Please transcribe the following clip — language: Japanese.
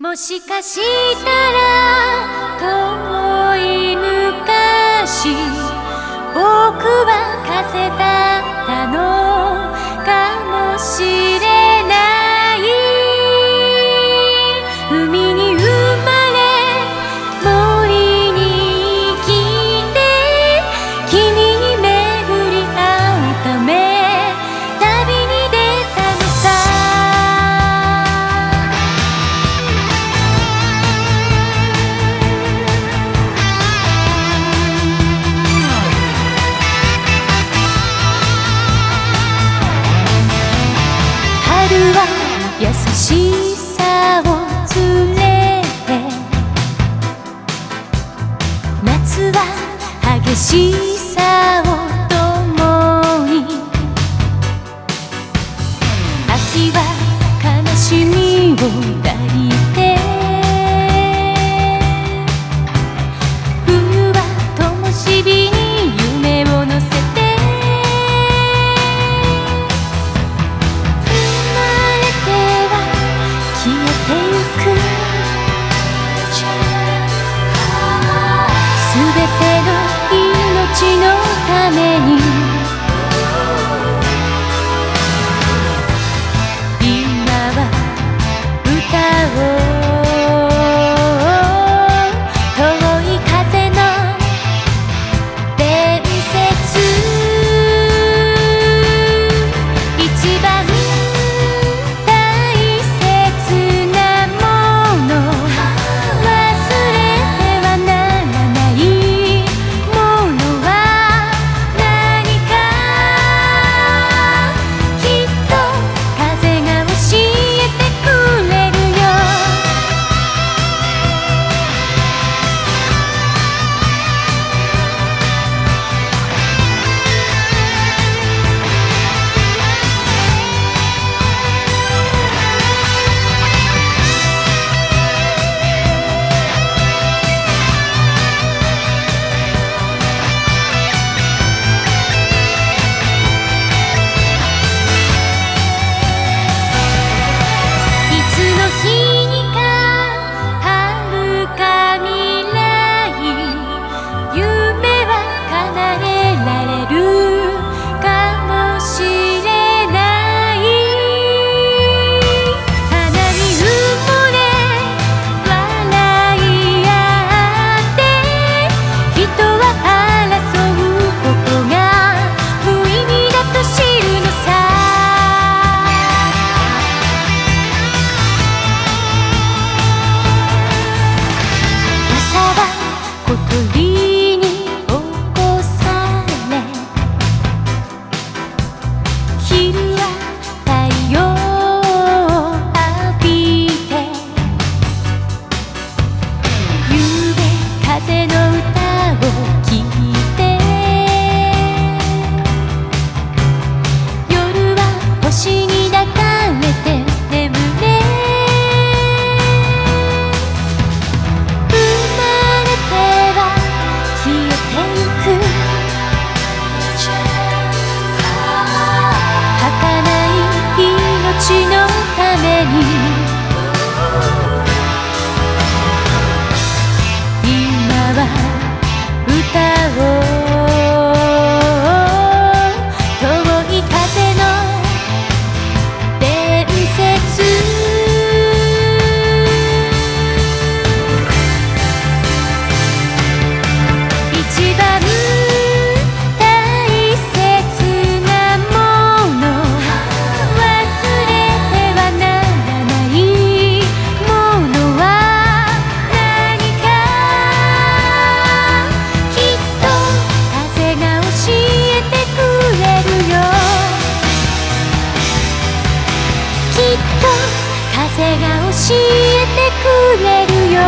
もしかしたら遠い昔僕は風だったの優しさを連れて。夏は激しさを連れて全ての命のために」霧のために」きっと風が教えてくれるよ」